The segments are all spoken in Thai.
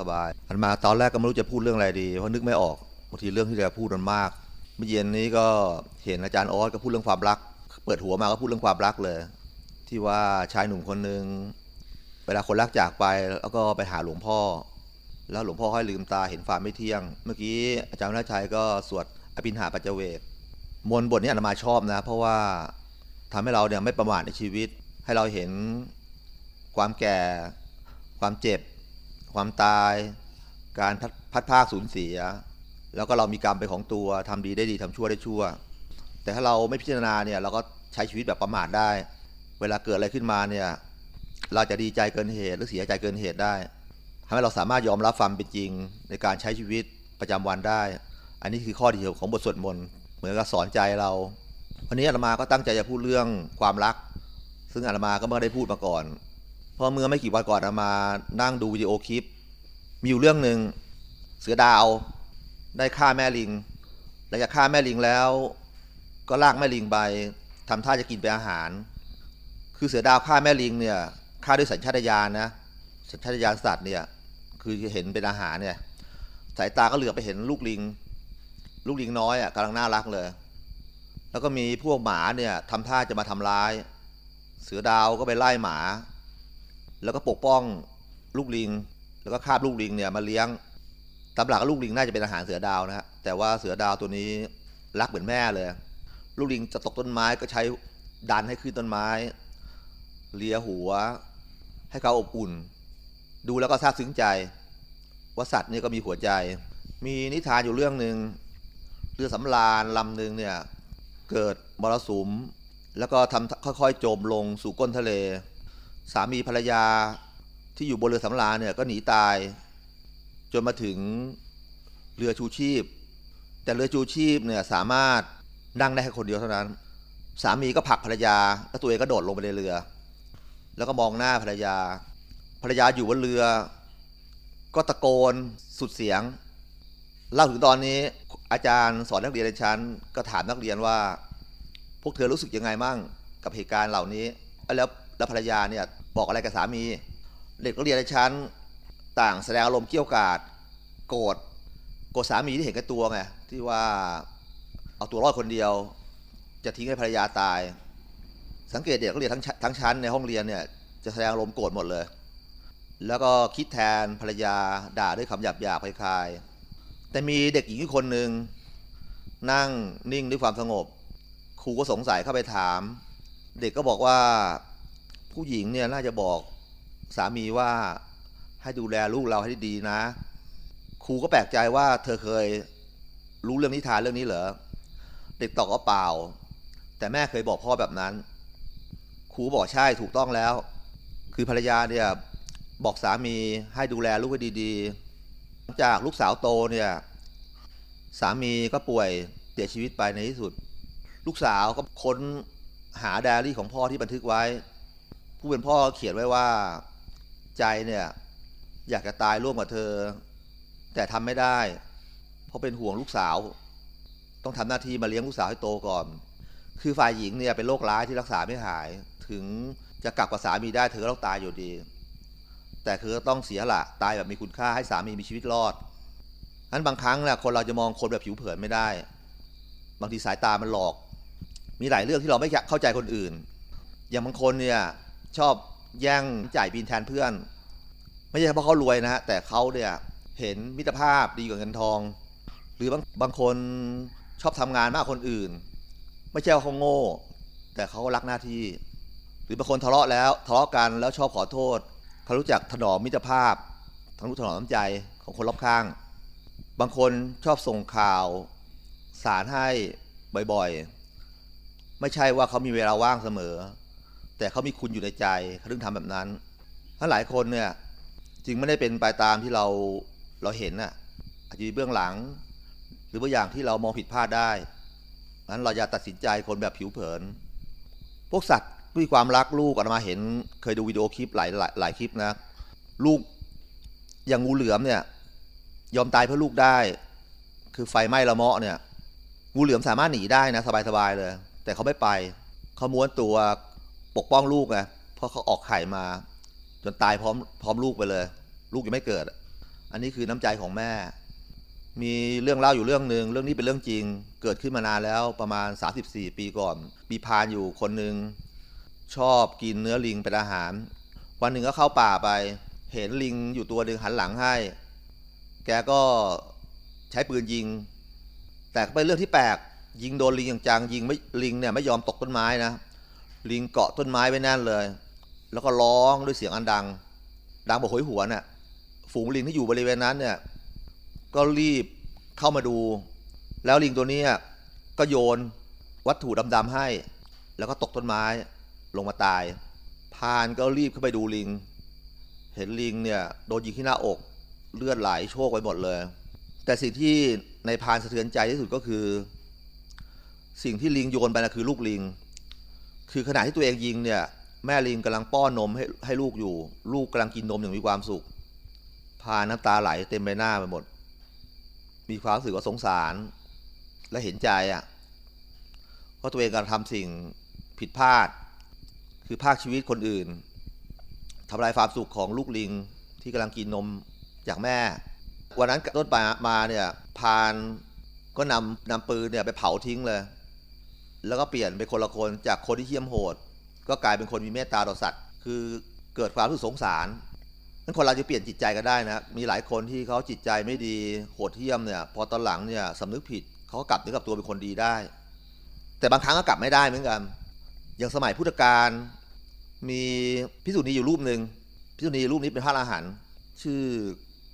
สบายอันมาตอนแรกก็ไม่รู้จะพูดเรื่องอะไรดีเพราะนึกไม่ออกบางทีเรื่องที่จะพูดมันมากเมื่อเย็นนี้ก็เห็นอาจารย์ออสก็พูดเรื่องความรัก เปิดหัวมาก็พูดเรื่องความรักเลย ที่ว่าชายหนุ่มคนหนึ่งเวลาคนรักจากไปแล้วก็ไปหาหลวงพ่อ แล้วหลวงพ่อให้ลืมตาเห็นความไม่เที่ยง เมื่อกี้อาจารย์นาชัยก็สวดอภินหาปัจเจเวกมนต์บทนี้อาตมาชอบนะ เพราะว่าทำให้เราเนี่ยไม่ประมาทในชีวิต ให้เราเห็นความแก่ ความเจ็บ ความตาย การพัดพัดภาคสูญเสีย แล้วก็เรามีกรรมเป็นของตัวทำดีได้ดีทำชั่วได้ชั่ว แต่ถ้าเราไม่พิจารณาเนี่ยเราก็ใช้ชีวิตแบบประมาทได้ เวลาเกิดอะไรขึ้นมาเนี่ยเราจะดีใจเกินเหตุหรือเสียใจเกินเหตุได้ทำให้เราสามารถยอมรับความเป็นจริงในการใช้ชีวิตประจำวันได้ อันนี้คือข้อดีของบทสวดมนต์เหมือนกับสอนใจเรา วันนี้อาตมาก็ตั้งใจจะพูดเรื่องความรัก ซึ่งอาตมาก็ไม่ได้พูดมาก่อน เพราะเมื่อไม่กี่วันก่อนอามานั่งดูวิดีโอคลิป มีอยู่เรื่องหนึ่งเสือดาวได้ฆ่าแม่ลิง หลังจากฆ่าแม่ลิงแล้ว ก็ลากแม่ลิงไปทำท่าจะกินเป็นอาหาร คือเสือดาวฆ่าแม่ลิงเนี่ยฆ่าด้วยสัญชาตญาณนะ สัญชาตญาณสัตว์เนี่ย คือเห็นเป็นอาหารเนี่ย สายตาก็เหลือไปเห็นลูกลิง ลูกลิงน้อยอะกำลังน่ารักเลย แล้วก็มีพวกหมาเนี่ยทำท่าจะมาทำร้าย เสือดาวก็ไปไล่หมา แล้วก็ปกป้องลูกลิง แล้วก็คาบลูกลิงเนี่ยมาเลี้ยงตามหลักลูกลิงน่าจะเป็นอาหารเสือดาวนะฮะแต่ว่าเสือดาวตัวนี้รักเหมือนแม่เลย ลูกลิงจะตกต้นไม้ก็ใช้ดันให้ขึ้นต้นไม้ เลียหัว ให้เขาอบอุ่น ดูแล้วก็ซาบซึ้งใจ ว่าสัตว์นี่ก็มีหัวใจ มีนิทานอยู่เรื่องหนึ่งเรือสำราญลำหนึ่งเนี่ยเกิดมรสุม แล้วก็ทำค่อยๆ จมลงสู่ก้นทะเล สามีภรรยาที่อยู่บนเรือสำราญเนี่ยก็หนีตาย จนมาถึงเรือชูชีพ แต่เรือชูชีพเนี่ยสามารถนั่งได้แค่คนเดียวเท่านั้น สามีก็ผลักภรรยาแล้วตัวเองก็โดดลงไปในเรือ แล้วก็มองหน้าภรรยา ภรรยาอยู่บนเรือ ก็ตะโกนสุดเสียง เล่าถึงตอนนี้อาจารย์สอนนักเรียนในชั้น ก็ถามนักเรียนว่า พวกเธอรู้สึกยังไงมั่งกับเหตุการณ์เหล่านี้แล้ว แล้วภรรยาเนี่ยบอกอะไรกับสามี เด็กนักเรียนในชั้นต่างแสดงอารมณ์เกี่ยวกาดโกรธโกรธสามีที่เห็นแก่ตัวไงที่ว่าเอาตัวรอดคนเดียว จะทิ้งให้ภรรยาตาย สังเกตเด็กนักเรียนทั้งชทั้งชั้นในห้องเรียนเนี่ยจะแสดงอารมณ์โกรธหมดเลย แล้วก็คิดแทนภรรยาด่าด้วยคำหยาบหยาบคลายๆแต่มีเด็กหญิงคนหนึ่งนั่งนิ่งด้วยความสงบครูก็สงสัยเข้าไปถาม เด็กก็บอกว่า ผู้หญิงเนี่ยน่าจะบอกสามีว่าให้ดูแลลูกเราให้ดีนะ ครูก็แปลกใจว่าเธอเคยรู้เรื่องนิทานเรื่องนี้เหรอ เด็กตอบว่าเปล่า แต่แม่เคยบอกพ่อแบบนั้น ครูบอกใช่ถูกต้องแล้ว คือภรรยาเนี่ยบอกสามีให้ดูแลลูกให้ดีๆหลังจากลูกสาวโตเนี่ยสามีก็ป่วยเสียชีวิตไปในที่สุด ลูกสาวก็ค้นหาไดอารี่ของพ่อที่บันทึกไว้ ผู้เป็นพ่อเขียนไว้ว่าใจเนี่ย อยากจะตายร่วมกับเธอ แต่ทำไม่ได้ เพราะเป็นห่วงลูกสาว ต้องทำหน้าที่มาเลี้ยงลูกสาวให้โตก่อน คือฝ่ายหญิงเนี่ยเป็นโรคร้ายที่รักษาไม่หาย ถึงจะกลับกับสามีได้เธอก็ต้องตายอยู่ดี แต่คือต้องเสียละตายแบบมีคุณค่าให้สามีมีชีวิตรอดนั้นบางครั้งเนี่ยคนเราจะมองคนแบบผิวเผินไม่ได้ บางทีสายตามันหลอก มีหลายเรื่องที่เราไม่เข้าใจคนอื่น อย่างบางคนเนี่ย ชอบแย่งจ่ายบินแทนเพื่อน ไม่ใช่เพราะเขารวยนะฮะแต่เขาเนี่ยเห็นมิตรภาพดีกว่าเงินทอง หรือบางบางคนชอบทำงานมากคนอื่น ไม่ใช่ว่าเขาโง่ แต่เขารักหน้าที่ หรือบางคนทะเลาะแล้วทะเลาะกันแล้วชอบขอโทษเขารู้จักถนอมมิตรภาพทั้งรู้ถนอมน้ำใจของคนรอบข้าง บางคนชอบส่งข่าว สารให้บ่อยๆ ไม่ใช่ว่าเขามีเวลาว่างเสมอ แต่เขามีคุณอยู่ในใจเขาถึงทำแบบนั้นถ้าหลายคนเนี่ยจึงไม่ได้เป็นไปตามที่เราเราเห็นน่ะอาจจะมีเบื้องหลัง หรือบางอย่างที่เรามองผิดพลาดได้นั้นเราอย่าตัดสินใจคนแบบผิวเผิน พวกสัตว์มีความรักลูกอาตมาเห็น เคยดูวิดีโอคลิปหลายหลายหลายคลิปนะ ลูกอย่างงูเหลือมเนี่ย ยอมตายเพื่อลูกได้ คือไฟไหม้ละเมาะเนี่ย งูเหลือมสามารถหนีได้นะ สบายๆเลย แต่เขาไม่ไปเขาม้วนตัว ปกป้องลูกไงเพราะเขาออกไข่มา จนตายพร้อมพร้อมลูกไปเลย ลูกยังไม่เกิด อันนี้คือน้ำใจของแม่ มีเรื่องเล่าอยู่เรื่องหนึ่งเรื่องนี้เป็นเรื่องจริง เกิดขึ้นมานานแล้วประมาณ 34 ปีก่อนมีพานอยู่คนหนึ่งชอบกินเนื้อลิงเป็นอาหาร วันหนึ่งก็เข้าป่าไป เห็นลิงอยู่ตัวหนึ่งหันหลังให้ แกก็ใช้ปืนยิง แต่เป็นเรื่องที่แปลกยิงโดนลิงอย่างจังยิงไม่ลิงเนี่ยไม่ยอมตกต้นไม้นะ ลิงเกาะต้นไม้ไว้แน่นเลย แล้วก็ร้องด้วยเสียงอันดัง ดังบอกโหยหวนน่ะ ฝูงลิงที่อยู่บริเวณนั้นเนี่ย ก็รีบเข้ามาดู แล้วลิงตัวนี้ก็โยนวัตถุดำๆให้ แล้วก็ตกต้นไม้ลงมาตาย พานก็รีบเข้าไปดูลิง เห็นลิงเนี่ยโดนยิงที่หน้าอกเลือดไหลโชกไปหมดเลย แต่สิ่งที่ในพานสะเทือนใจที่สุดก็คือ สิ่งที่ลิงโยนไปนะคือลูกลิง คือขณะที่ตัวเองยิงเนี่ย แม่ลิงกำลังป้อนนมให้ให้ลูกอยู่ ลูกกำลังกินนมอย่างมีความสุข พาน้ำตาไหลเต็มใบหน้าไปหมด มีความรู้สึกว่าสงสาร และเห็นใจอะเพราะตัวเองกำลังทำสิ่งผิดพลาด คือภาคชีวิตคนอื่นทำลายความสุขของลูกลิงที่กำลังกินนมจากแม่ วันนั้นต้นปามาเนี่ยพานก็นำนำปืนเนี่ยไปเผาทิ้งเลย แล้วก็เปลี่ยนเป็นคนละคนจากคนที่เหี้ยมโหด ก็กลายเป็นคนมีเมตตาต่อสัตว์ คือเกิดความรู้สึกสงสารนั้นคนเราจะเปลี่ยนจิตใจก็ได้นะมีหลายคนที่เขาจิตใจไม่ดีโหดเหี้ยมเนี่ย พอตอนหลังเนี่ยสำนึกผิดเขากลับนึกกับตัวเป็นคนดีได้ แต่บางครั้งก็กลับไม่ได้เหมือนกัน อย่างสมัยพุทธกาลมีพิสุนีอยู่รูปหนึ่งพิสุนีรูปนี้เป็นพระอรหันต์ชื่อ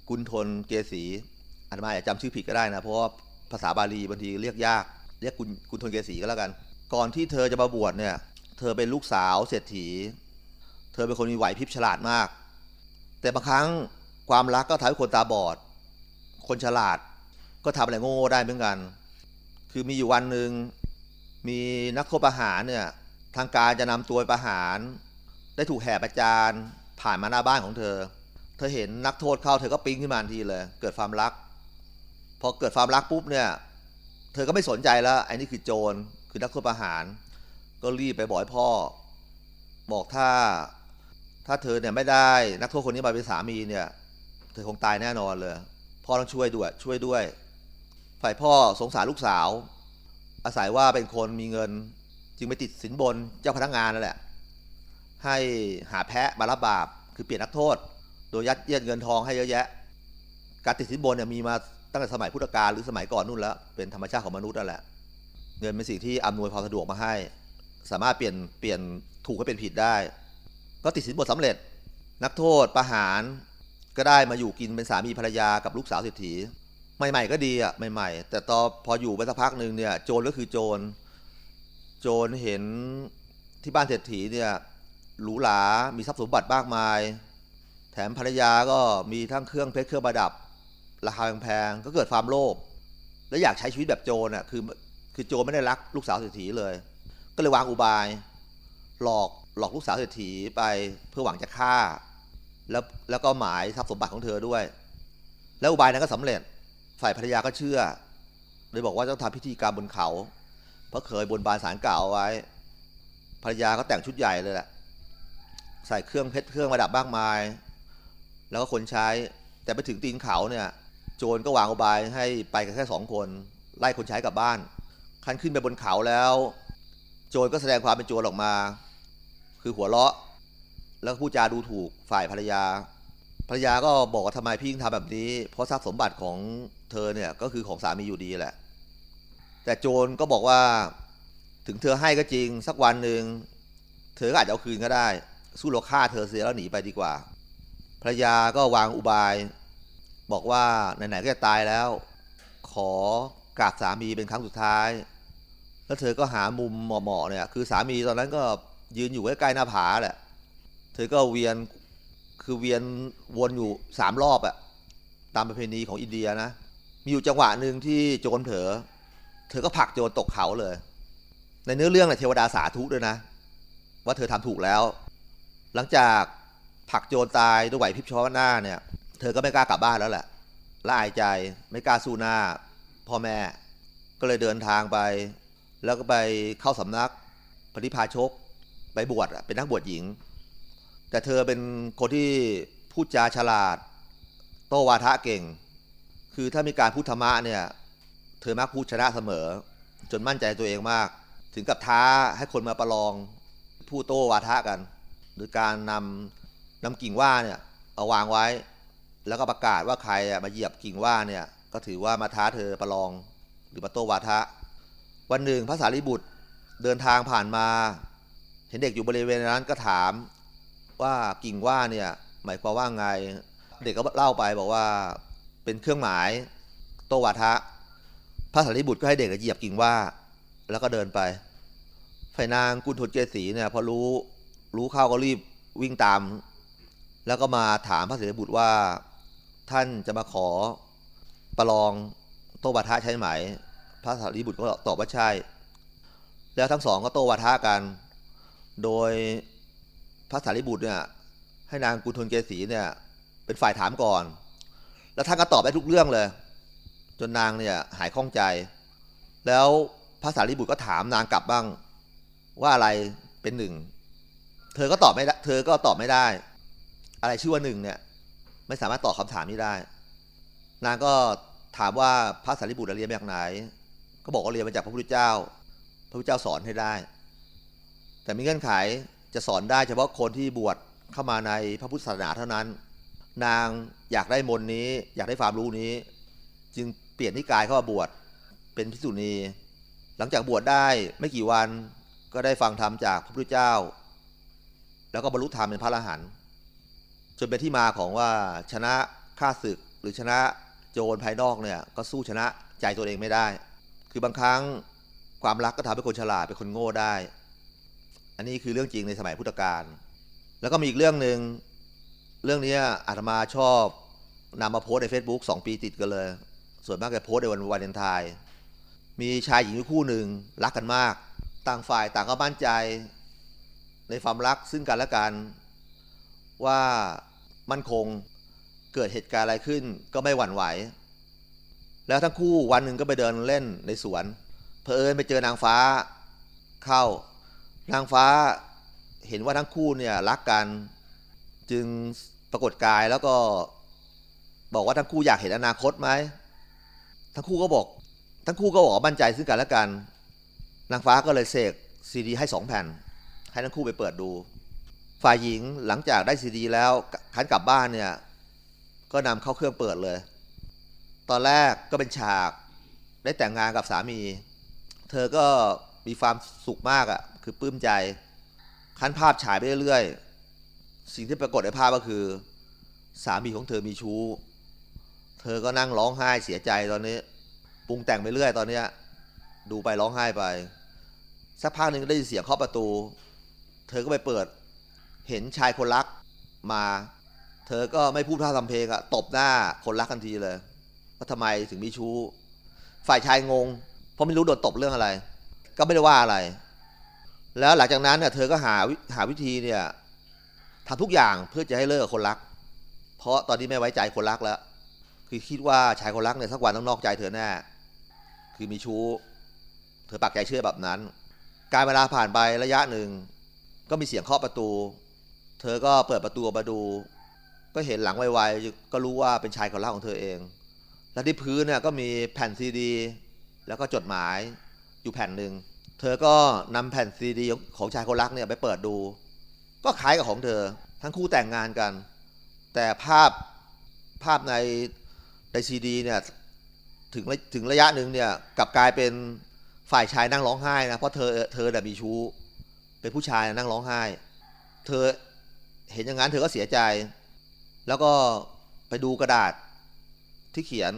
กุณฑลเกษีอาตมาอาจจะจำชื่อผิดก็ได้นะ เพราะว่าภาษาบาลีบางทีเรียกยาก เรียกกุณกุณฑลเกษีก็แล้วกัน ก่อนที่เธอจะมาบวชเนี่ย เธอเป็นลูกสาวเศรษฐี เธอเป็นคนมีไหวพริบฉลาดมาก แต่บางครั้งความรักก็ทำให้คนตาบอด คนฉลาดก็ทำอะไรโง่ๆได้เหมือนกัน คือมีอยู่วันหนึ่งมีนักโทษประหารเนี่ยทางการจะนำตัวไปประหาร ได้ถูกแห่ประจานผ่านมาหน้าบ้านของเธอ เธอเห็นนักโทษเข้าเธอก็ปิ๊งขึ้นมาทันทีเลย เกิดความรัก พอเกิดความรักปุ๊บเนี่ย เธอก็ไม่สนใจแล้วไอ้นี่คือโจรคือนักโทษประหาร ก็รีบไปบอกให้พ่อ บอกถ้า ถ้าเธอเนี่ยไม่ได้นักโทษคนนี้มาเป็นสามีเนี่ย เธอคงตายแน่นอนเลย พ่อต้องช่วยด้วย ช่วยด้วย ฝ่ายพ่อสงสารลูกสาว อาศัยว่าเป็นคนมีเงิน จึงไปติดสินบนเจ้าพนักงานนั่นแหละ ให้หาแพะมารับบาปคือเปลี่ยนนักโทษ โดยยัดเยียดเงินทองให้เยอะแยะ การติดสินบนเนี่ยมีมา ตั้งแต่สมัยพุทธกาลหรือสมัยก่อนนู่นแล้ว เป็นธรรมชาติของมนุษย์นั่นแหละ เงินเป็นสิ่งที่อำนวยความสะดวกมาให้ สามารถเปลี่ยนเปลี่ยนถูกให้เป็นผิดได้ ก็ติดสินบทสำเร็จ นักโทษประหารก็ได้มาอยู่กินเป็นสามีภรรยากับลูกสาวเศรษฐีใหม่ๆก็ดีอะใหม่ ๆ แต่ตอนพออยู่ไปสักพักหนึ่งเนี่ยโจรก็คือโจร โจรเห็นที่บ้านเศรษฐีเนี่ยหรูหรา มีทรัพย์สมบัติมากมาย แถมภรรยาก็มีทั้งเครื่องเพชรเครื่องประดับ ราคาแพงๆก็เกิดความโลภและอยากใช้ชีวิตแบบโจรอะคือคือโจรไม่ได้รักลูกสาวเศรษฐีเลย ก็เลยวางอุบาย หลอกหลอกลูกสาวเศรษฐีไปเพื่อหวังจะฆ่า แล้วแล้วก็หมายทรัพย์สมบัติของเธอด้วย แล้วอุบายนั้นก็สำเร็จฝ่ายภรรยาก็เชื่อเลยบอกว่าต้องทำพิธีกรรมบนเขา เพราะเคยบนบานสารกล่าวเอาไว้ ภรรยาก็แต่งชุดใหญ่เลยแหละ ใส่เครื่องเพชรเครื่องประดับมากมาย แล้วก็คนใช้ แต่ไปถึงตีนเขาเนี่ย โจรก็วางอุบายให้ไปกันแค่สองคน ไล่คนใช้กลับบ้านคันขึ้นไปบนเขาแล้ว โจรก็แสดงความเป็นโจรออกมา คือหัวเราะ แล้วก็พูดจาดูถูกฝ่ายภรรยา ภรรยาก็บอกว่าทำไมพี่ถึงทำแบบนี้ เพราะทรัพย์สมบัติของเธอเนี่ยก็คือของสามีอยู่ดีแหละ แต่โจรก็บอกว่าถึงเธอให้ก็จริงสักวันหนึ่งเธอก็อาจจะเอาคืนก็ได้ สู้เราฆ่าเธอเสียแล้วหนีไปดีกว่าภรรยาก็วางอุบาย บอกว่าไหนๆก็จะตายแล้ว ขอกราบสามีเป็นครั้งสุดท้าย แล้วเธอก็หามุมเหมาะๆเนี่ย คือสามีตอนนั้นก็ยืนอยู่ใกล้ๆหน้าผาแหละเธอก็เวียนคือเวียนวนอยู่สามรอบอะตามประเพณีของอินเดียนะ มีอยู่จังหวะหนึ่งที่โจรเผลอเธอก็ผลักโจรตกเขาเลย ในเนื้อเรื่องเนี่ยเทวดาสาธุด้วยนะ ว่าเธอทำถูกแล้ว หลังจากผลักโจรตายด้วยไหวพริบช้อนหน้าเนี่ย เธอก็ไม่กล้ากลับบ้านแล้วแหละละอายใจไม่กล้าสู้หน้าพ่อแม่ก็เลยเดินทางไป แล้วก็ไปเข้าสำนักปฏิพาชกไปบวชเป็นนักบวชหญิง แต่เธอเป็นคนที่พูดจาฉลาด โต้วาทะเก่ง คือถ้ามีการพูดธรรมะเนี่ย เธอมักพูดชนะเสมอ จนมั่นใจตัวเองมาก ถึงกับท้าให้คนมาประลองพูดโต้วาทะกันหรือการนำนำกิ่งว่าเนี่ยเอาวางไว้ แล้วก็ประกาศว่าใครมาเหยียบกิ่งว่าเนี่ยก็ถือว่ามาท้าเธอประลองหรือมาโต้วาทะ วันหนึ่งพระสารีบุตรเดินทางผ่านมา เห็นเด็กอยู่บริเวณนั้นก็ถามว่ากิ่งว่าเนี่ยหมายความว่าไง เด็กก็เล่าไปบอกว่าเป็นเครื่องหมายโตวาทะ พระสารีบุตรก็ให้เด็กเหยียบกิ่งว่า แล้วก็เดินไปฝ่ายนางกุณฑลเกษีเนี่ยพอรู้รู้เข้าก็รีบวิ่งตาม แล้วก็มาถามพระสารีบุตรว่า ท่านจะมาขอประลองโตวาทะใช่ไหม พระสารีบุตรก็ตอบว่าใช่ แล้วทั้งสองก็โตวาทะกัน โดยพระสารีบุตรเนี่ยให้นางกุณฑลเกษีเนี่ยเป็นฝ่ายถามก่อน แล้วท่านก็ตอบได้ทุกเรื่องเลย จนนางเนี่ยหายข้องใจ แล้วพระสารีบุตรก็ถามนางกลับบ้างว่าอะไรเป็นหนึ่ง เธอก็ตอบไม่ได้ เธอก็ตอบไม่ได้ อะไรชื่อว่าหนึ่งเนี่ย ไม่สามารถตอบคำถามนี้ได้ นางก็ถามว่าพระสารีบุตรเรียนมาจากไหน ก็บอกว่าเรียนมาจากพระพุทธเจ้า พระพุทธเจ้าสอนให้ได้ แต่มีเงื่อนไขจะสอนได้เฉพาะคนที่บวชเข้ามาในพระพุทธศาสนาเท่านั้น นางอยากได้มนนี้ อยากได้ความรู้นี้ จึงเปลี่ยนนิกายเข้ามาบวชเป็นพิสุณี หลังจากบวชได้ไม่กี่วันก็ได้ฟังธรรมจากพระพุทธเจ้า แล้วก็บรรลุธรรมเป็นพระอรหันต์ จนเป็นที่มาของว่าชนะข้าศึกหรือชนะโจรภายนอกเนี่ยก็สู้ชนะใจตัวเองไม่ได้ คือบางครั้งความรักก็ทำให้คนฉลาดเป็นคนโง่ได้ อันนี้คือเรื่องจริงในสมัยพุทธกาล แล้วก็มีอีกเรื่องหนึ่งเรื่องนี้อาตมาชอบนำมาโพสใน Facebook สองปีติดกันเลย ส่วนมากจะโพสในวันวาเลนไทน์ มีชายหญิงคู่หนึ่งรักกันมาก ต่างฝ่ายต่างก็มั่นใจ ในความรักซึ่งกันและกัน ว่ามั่นคงเกิดเหตุการณ์อะไรขึ้นก็ไม่หวั่นไหว แล้วทั้งคู่วันหนึ่งก็ไปเดินเล่นในสวน เพอเอิญไปเจอนางฟ้าเข้า นางฟ้าเห็นว่าทั้งคู่เนี่ยรักกัน จึงปรากฏกายแล้วก็บอกว่าทั้งคู่อยากเห็นอนาคตไหม ทั้งคู่ก็บอก ทั้งคู่ก็บอกว่ามั่นใจซึ่งกันและกัน นางฟ้าก็เลยเสกซีดีให้สองแผ่น ให้ทั้งคู่ไปเปิดดู ฝ่ายหญิงหลังจากได้ซีดีแล้วคันกลับบ้านเนี่ย ก็นำเข้าเครื่องเปิดเลย ตอนแรกก็เป็นฉากได้แต่งงานกับสามี เธอก็มีความสุขมากอะ่ะ คือปลื้มใจ คันภาพฉายไปเรื่อยๆ สิ่งที่ปรากฏในภาพก็คือ สามีของเธอมีชู้ เธอก็นั่งร้องไห้เสียใจตอนนี้ ปรุงแต่งไปเรื่อยตอนเนี้ย ดูไปร้องไห้ไป สักพักหนึ่งก็ได้ยินเสียงเคาะประตู เธอก็ไปเปิด เห็นชายคนรักมา เธอก็ไม่พูดท่าทำเพลงอะตบหน้าคนรักทันทีเลยว่าทำไมถึงมีชู้ ฝ่ายชายงง เพราะไม่รู้โดนตบเรื่องอะไร ก็ไม่ได้ว่าอะไร แล้วหลังจากนั้นเนี่ยเธอก็หาวิหาวิธีเนี่ยทำทุกอย่างเพื่อจะให้เลิกคนรัก เพราะตอนนี้ไม่ไว้ใจคนรักแล้ว คือคิดว่าชายคนรักเนี่ยสักวันต้องนอกใจเธอแน่คือมีชู้ เธอปักใจเชื่อแบบนั้น การเวลาผ่านไประยะหนึ่งก็มีเสียงเคาะประตู เธอก็เปิดประตูมาดู ก็เห็นหลังไวๆก็รู้ว่าเป็นชายคนรักของเธอเอง และที่พื้นเนี่ยก็มีแผ่นซีดี แล้วก็จดหมายอยู่แผ่นหนึ่งเธอก็นำแผ่นซีดีของชายคนรักเนี่ยไปเปิดดู ก็คล้ายกับของเธอ ทั้งคู่แต่งงานกัน แต่ภาพภาพในในซีดีเนี่ยถึงถึงระยะหนึ่งเนี่ยกลับกลายเป็นฝ่ายชายนั่งร้องไห้นะเพราะเธอเธอเนี่มีชู้เป็นผู้ชายนั่งร้องไห้ เธอ เห็นอย่างนั้นเธอก็เสียใจ แล้วก็ไปดูกระดาษที่เขียน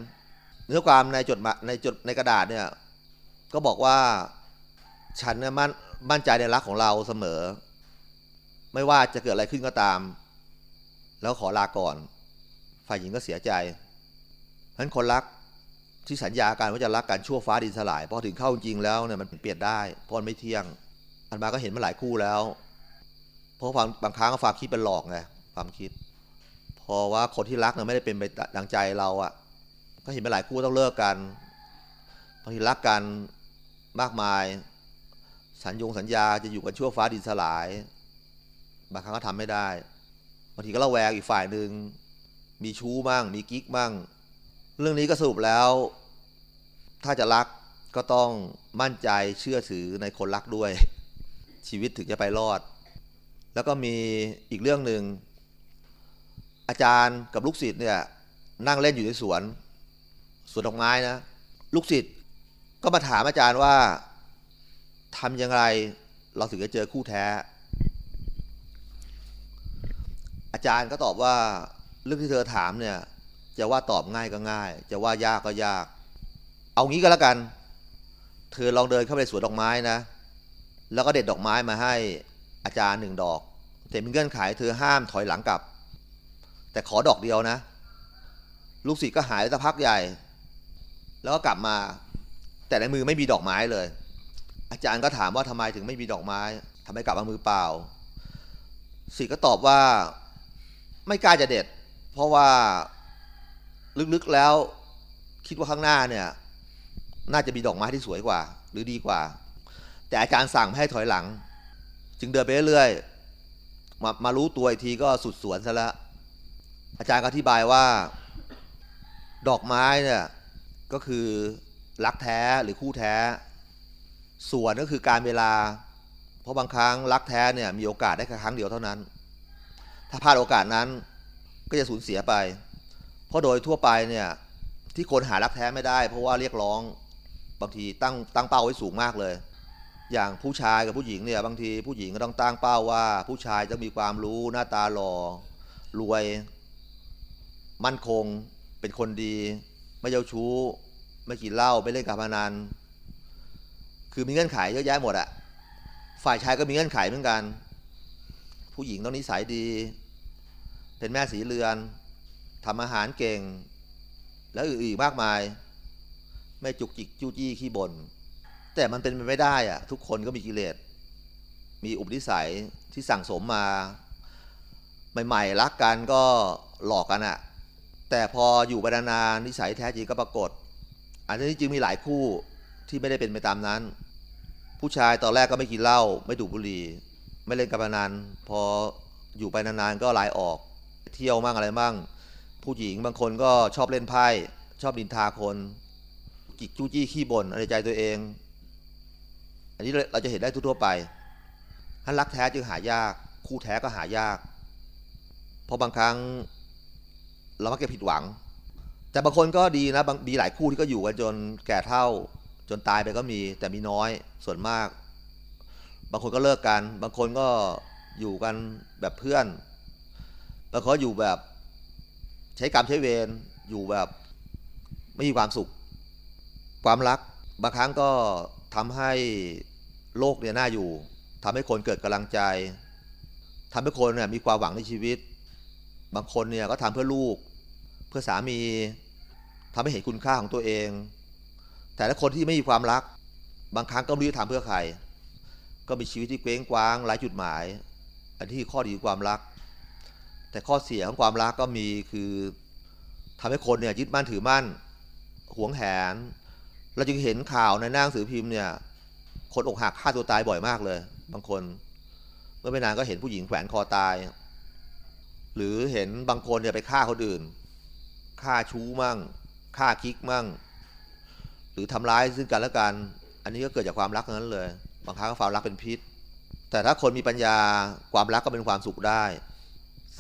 เนื้อความในจดในจดในกระดาษเนี่ย ก็บอกว่าฉันเนี่ยมั่นมั่นใจในรักของเราเสมอ ไม่ว่าจะเกิดอะไรขึ้นก็ตาม แล้วขอลาก่อน ฝ่ายหญิงก็เสียใจฉะนั้นคนรักที่สัญญาการว่าจะรักกันชั่วฟ้าดินสลายพอถึงเข้าจริงแล้วเนี่ยมันเปลี่ยนได้เพราะมันไม่เที่ยง อันมาก็เห็นมาหลายคู่แล้ว ราะบางบางครั้งความคิดเป็นหลอกไงความคิด พอว่าคนที่รักเนี่ยไม่ได้เป็นไปดังใจเราอะ่ะ ก็เห็นมาหลายคู่ต้องเลิกกันบางทีรักกันมากมาย สัญญงสัญญาจะอยู่กันชั่วฟ้าดินสลาย บางครั้งก็ทำไม่ได้บางทีก็ระแวงอีกฝ่ายหนึ่งมีชู้มั่งมีกิ๊กมั่งเรื่องนี้ก็สรุปแล้ว ถ้าจะรักก็ต้องมั่นใจเชื่อถือในคนรักด้วย ชีวิตถึงจะไปรอด แล้วก็มีอีกเรื่องหนึ่งอาจารย์กับลูกศิษย์เนี่ยนั่งเล่นอยู่ในสวน สวนดอกไม้นะ ลูกศิษย์ก็มาถามอาจารย์ว่าทำยังไงเราถึงจะเจอคู่แท้ อาจารย์ก็ตอบว่าเรื่องที่เธอถามเนี่ยจะว่าตอบง่ายก็ง่าย จะว่ายากก็ยาก เอางี้ก็แล้วกัน เธอลองเดินเข้าไปสวนดอกไม้นะ แล้วก็เด็ดดอกไม้มาให้ อาจารย์หนึ่งดอกแต่มีเงื่อนไขเธอห้ามถอยหลังกลับ แต่ขอดอกเดียวนะ ลูกศิษย์ก็หายสักพักใหญ่ แล้วก็กลับมา แต่ในมือไม่มีดอกไม้เลย อาจารย์ก็ถามว่าทำไมถึงไม่มีดอกไม้ทำไมกลับมามือเปล่าศิษย์ก็ตอบว่าไม่กล้าจะเด็ด เพราะว่าลึกๆแล้วคิดว่าข้างหน้าเนี่ย น่าจะมีดอกไม้ที่สวยกว่า หรือดีกว่า แต่อาจารย์สั่งไม่ให้ถอยหลัง จึงเดินไปเรื่อยๆมามารู้ตัวอีกทีก็สุดสวนซะแล้วอาจารย์อธิบายว่า ดอกไม้เนี่ยก็คือรักแท้หรือคู่แท้ ส่วนก็คือการเวลา เพราะบางครั้งรักแท้เนี่ยมีโอกาสได้แค่ครั้งเดียวเท่านั้น ถ้าพลาดโอกาสนั้นก็จะสูญเสียไป เพราะโดยทั่วไปเนี่ยที่คนหารักแท้ไม่ได้ เพราะว่าเรียกร้องบางทีตั้งตั้งเป้าไว้สูงมากเลย อย่างผู้ชายกับผู้หญิงเนี่ยบางทีผู้หญิงก็ต้องตั้งเป้าว่า ผู้ชายจะมีความรู้หน้าตาหล่อรวย มั่นคง เป็นคนดี ไม่เจ้าชู้ ไม่กินเหล้าไม่เล่นการพนันคือมีเงื่อนไขเยอะแยะหมดอะฝ่ายชายก็มีเงื่อนไขเหมือนกัน ผู้หญิงต้องนิสัยดี เป็นแม่สีเรือนทำอาหารเก่ง แล้วอื่นอีกมากมาย ไม่จุกจิกจู้จี้ขี้บน่น แต่มันเป็นไปไม่ได้อะทุกคนก็มีกิเลส มีอุปนิสัยที่สั่งสมมาใหม่ๆรักกันก็หลอกกันอะแต่พออยู่ไปนานๆนิสัยแท้จริงก็ปรากฏ อันนี้จริงมีหลายคู่ที่ไม่ได้เป็นไปตามนั้น ผู้ชายตอนแรกก็ไม่กินเหล้าไม่ดูบุหรี่ ไม่เล่นการพนันพออยู่ไปนานๆก็ลายออก เที่ยวมั่งอะไรมั่ง ผู้หญิงบางคนก็ชอบเล่นไพ่ชอบดินทาคน จิกจู้จี้ขี้บ่นอะไรใจตัวเอง อันนี้เราจะเห็นได้ทั่วๆไปท่านรักแท้จึงหายาก คู่แท้ก็หายาก เพราะบางครั้งเรามักจะผิดหวัง แต่บางคนก็ดีนะบางดีหลายคู่ที่ก็อยู่กันจนแก่เท่า จนตายไปก็มีแต่มีน้อยส่วนมาก บางคนก็เลิกกัน บางคนก็อยู่กันแบบเพื่อนบางคนอยู่แบบใช้กรรมใช้เวรอยู่แบบไม่มีความสุข ความรัก บางครั้งก็ ทำให้โลกเนี่ยน่าอยู่ทำให้คนเกิดกำลังใจทำให้คนเนี่ยมีความหวังในชีวิต บางคนเนี่ยก็ทำเพื่อลูก เพื่อสามีทำให้เห็นคุณค่าของตัวเอง แต่ถ้าคนที่ไม่มีความรัก บางครั้งก็ไม่รู้จะทำเพื่อใคร ก็มีชีวิตที่เกว้งกว้างไร้จุดหมาย อันที่ข้อดีของความรัก แต่ข้อเสียของความรักก็มีคือทำให้คนเนี่ยยึดมั่นถือมั่น หวงแหน เราจึงเห็นข่าวในหน้าหนังสือพิมพ์เนี่ยคนอกหักฆ่าตัวตายบ่อยมากเลย บางคน เมื่อไม่นานก็เห็นผู้หญิงแขวนคอตาย หรือเห็นบางคนเนี่ยไปฆ่าคนอื่นฆ่าชู้มั่งฆ่าคิกมั่ง หรือทำร้ายซึ่งกันและกัน อันนี้ก็เกิดจากความรักนั้นเลย บางครั้งความรักเป็นพิษ แต่ถ้าคนมีปัญญาความรักก็เป็นความสุขได้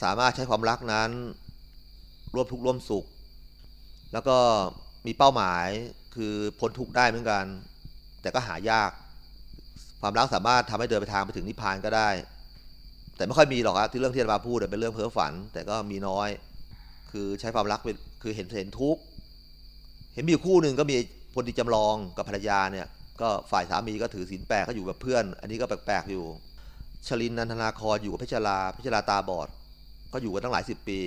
สามารถใช้ความรักนั้น ร่วมทุกข์ร่วมสุข แล้วก็มีเป้าหมาย คือพ้นทุกข์ได้เหมือนกัน แต่ก็หายาก ความรักสามารถทำให้เดินไปทางไปถึงนิพพานก็ได้ แต่ไม่ค่อยมีหรอกครับที่เรื่องที่อาจารย์พูดเป็นเรื่องเพ้อฝัน แต่ก็มีน้อย คือใช้ความรักเป็นคือเห็นเห็นทุกข์เห็นมีคู่หนึ่งก็มีพลดีจำลองกับภรรยาเนี่ย ก็ฝ่ายสามีก็ถือศีลแปดก็อยู่แบบเพื่อน อันนี้ก็แปลกๆอยู่ชลินนันทนาครอยู่กับเพชรลาเพชรลาตาบอด ก็อยู่กันตั้งหลายสิบปี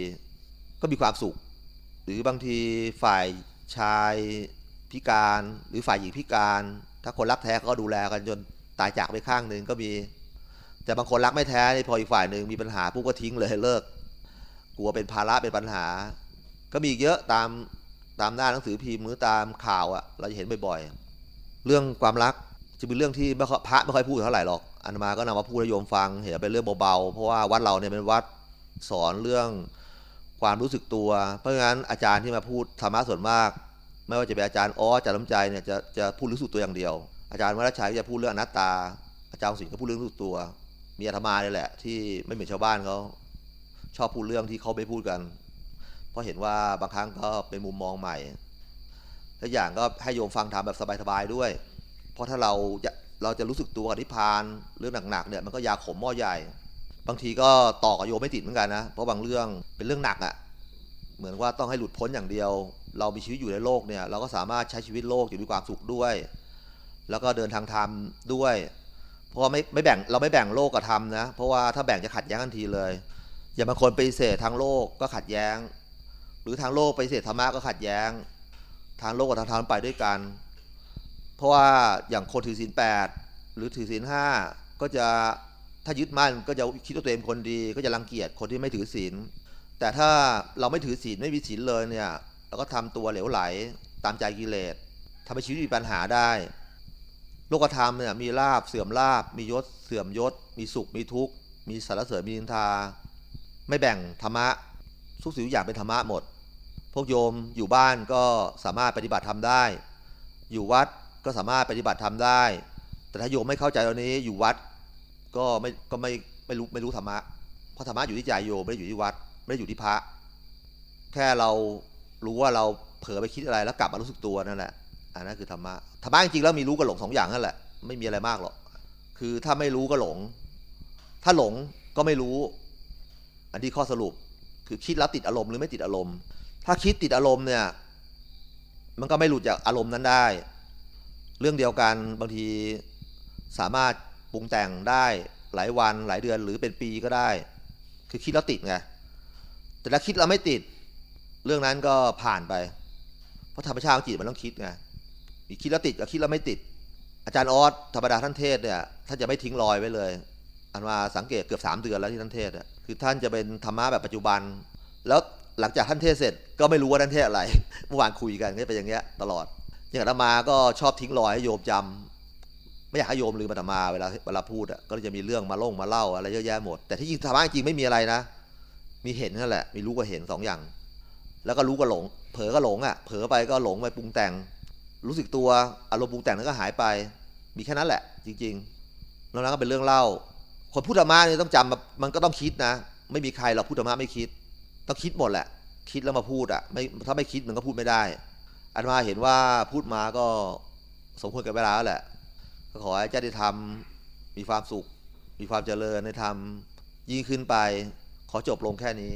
ก็มีความสุข หรือบางทีฝ่ายชาย พิการหรือฝ่ายหญิงพิการ ถ้าคนรักแท้ก็ดูแลกันจนตายจากไปข้างหนึ่งก็มี แต่บางคนรักไม่แท้พออีกฝ่ายหนึ่งมีปัญหาปุ๊บก็ทิ้งเลยเลิก กลัวเป็นภาระเป็นปัญหา ก็มีเยอะตามตามหน้าหนังสือพิมพ์หรือตามข่าวอะเราจะเห็นบ่อยๆเรื่องความรักจะเป็นเรื่องที่ไม่พระไม่ค่อยพูดเท่าไหร่หรอกอันมาก็นำมาพูดให้โยมฟังเห็นเป็นเรื่องเบาๆเพราะว่าวัดเราเนี่ยเป็นวัดสอนเรื่องความรู้สึกตัว เพราะงั้นอาจารย์ที่มาพูดธรรมะส่วนมาก ไม่ว่าจะเป็นอาจารย์อ้ออาจารย์ล้ำใจเนี่ยจะจะพูดรู้สึกตัวอย่างเดียว อาจารย์วรชัยก็จะพูดเรื่องอนัตตา อาจารย์สิงห์ก็พูดเรื่องรู้สึกตัว มีอาตมาเนี่ยแหละ ที่ไม่เหมือนชาวบ้านเขาชอบพูดเรื่องที่เขาไม่พูดกัน เพราะเห็นว่าบางครั้งก็เป็นมุมมองใหม่และอย่างก็ให้โยมฟังธรรมแบบสบายๆด้วย เพราะถ้าเราจะเราจะรู้สึกตัวกับนิพพานเรื่องหนักๆเนี่ยมันก็ยาขมหม้อใหญ่ บางทีก็ต่อกับโยมไม่ติดเหมือนกันนะ เพราะบางเรื่องเป็นเรื่องหนักอะ่ะ เหมือนว่าต้องให้หลุดพ้นอย่างเดียว เรามีชีวิตอยู่ในโลกเนี่ย เราก็สามารถใช้ชีวิตโลกอยู่มีความสุขด้วย แล้วก็เดินทางธรรมด้วย เพราะไม่ไม่แบ่งเราไม่แบ่งโลกกับธรรมนะ เพราะว่าถ้าแบ่งจะขัดแย้งทันทีเลย อย่างบางคนไปเสธทางโลกก็ขัดแย้ง หรือทางโลกไปเสธธรรมะก็ขัดแย้ง ทางโลกกับทางธรรมไปด้วยกัน เพราะว่าอย่างคนถือศีลแปดหรือถือศีลห้าก็จะถ้ายึดมั่นก็จะคิดว่าตัวเองคนดี ก็จะรังเกียจคนที่ไม่ถือศีลแต่ถ้าเราไม่ถือศีลไม่มีศีลเลยเนี่ย เราก็ทำตัวเหลวไหลตามใจกิเลสทำให้ชีวิตมีปัญหาได้ โลกธรรมเนี่ยมีลาบเสื่อมลาบ มียศ เสื่อมยศ มีสุขมีทุกข์ มีสารเสริญมีนินทา ไม่แบ่งธรรมะทุกสิ่งทุกอย่างเป็นธรรมะหมด พวกโยมอยู่บ้านก็สามารถปฏิบัติธรรมได้ อยู่วัดก็สามารถปฏิบัติธรรมได้ แต่ถ้าโยมไม่เข้าใจตรงนี้อยู่วัดก็ไม่ก็ไม่ไม่รู้ไม่รู้ธรรมะเพราะธรรมะอยู่ที่ใจโยมไม่ได้อยู่ที่วัดไม่ได้อยู่ที่พระ แค่เรา รู้ว่าเราเผลอไปคิดอะไรแล้วกลับมารู้สึกตัวนั่นแหละอันนั้นคือธรรมะธรรมะจริงๆแล้วมีรู้กับหลงสองอย่างนั่นแหละไม่มีอะไรมากหรอกคือถ้าไม่รู้ก็หลง ถ้าหลงก็ไม่รู้ อันที่ข้อสรุป คือคิดแล้วติดอารมณ์หรือไม่ติดอารมณ์ ถ้าคิดติดอารมณ์เนี่ย มันก็ไม่หลุดจากอารมณ์นั้นได้ เรื่องเดียวกันบางทีสามารถปรุงแต่งได้หลายวันหลายเดือนหรือเป็นปีก็ได้ คือคิดแล้วติดไงแต่ถ้าคิดแล้วไม่ติด เรื่องนั้นก็ผ่านไป เพราะธรรมชาติของจิตมันต้องคิดไงมีคิดแล้วติดกับคิดแล้วไม่ติด อาจารย์ออสธรรมดาท่านเทศเนี่ยท่านจะไม่ทิ้งรอยไว้เลย อันว่าสังเกตเกือบสามเดือนแล้วที่ท่านเทศอะคือท่านจะเป็นธรรมะแบบปัจจุบัน แล้วหลังจากท่านเทศเสร็จ ก็ไม่รู้ว่าท่านเทศอะไรเมื่อวานคุยกันก็เป็นอย่างเงี้ยตลอด อย่างอาตมาก็ชอบทิ้งรอยให้โยมจำไม่อยากให้โยมลืมอาตมาเวลาเวลาพูดอะก็จะมีเรื่องมาล่งมาเล่าอะไรเยอะแยะหมดแต่ที่จริงธรรมะจริงไม่มีอะไรนะ มีเห็นนั่นแหละมีรู้กับเห็นสองอย่าง แล้วก็รู้กับหลง เผลอก็หลงอะ เผลอไปก็หลงไปปรุงแต่ง รู้สึกตัวอารมณ์ปรุงแต่งนั้นก็หายไป มีแค่นั้นแหละ จริงๆนอกนั้นก็เป็นเรื่องเล่า คนพูดธรรมะนี่ต้องจำมันก็ต้องคิดนะ ไม่มีใครหรอกพูดธรรมะไม่คิด ต้องคิดหมดแหละ คิดแล้วมาพูดอะ ไม่ถ้าไม่คิดมันก็พูดไม่ได้อันมาเห็นว่าพูดมาก็สมควรกับเวลาแล้วแหละก็ขอให้เจ้าได้ทำมีความสุข มีความเจริญในธรรมยิ่งขึ้นไป ขอจบลงแค่นี้